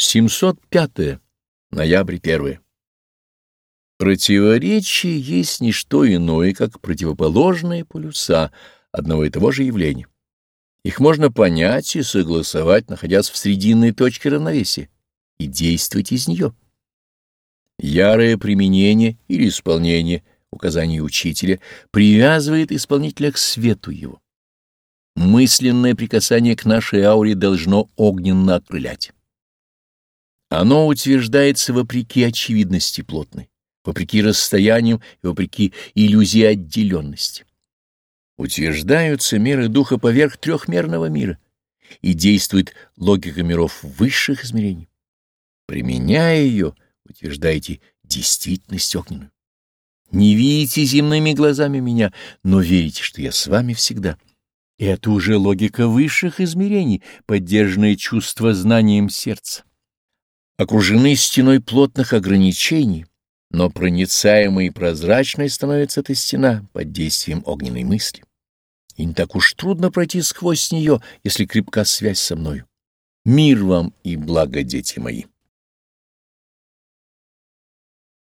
705. Ноябрь 1. Противоречие есть не что иное, как противоположные полюса одного и того же явления. Их можно понять и согласовать, находясь в срединной точке равновесия, и действовать из нее. Ярое применение или исполнение указаний учителя привязывает исполнителя к свету его. Мысленное прикасание к нашей ауре должно огненно окрылять. Оно утверждается вопреки очевидности плотной, вопреки расстояниям и вопреки иллюзии отделенности. Утверждаются меры духа поверх трехмерного мира, и действует логика миров высших измерений. Применяя ее, утверждаете действительность огненную. Не видите земными глазами меня, но верите, что я с вами всегда. Это уже логика высших измерений, поддержанная чувство знанием сердца окружены стеной плотных ограничений, но проницаемой и прозрачной становится эта стена под действием огненной мысли. И не так уж трудно пройти сквозь нее, если крепка связь со мною. Мир вам и благо, дети мои!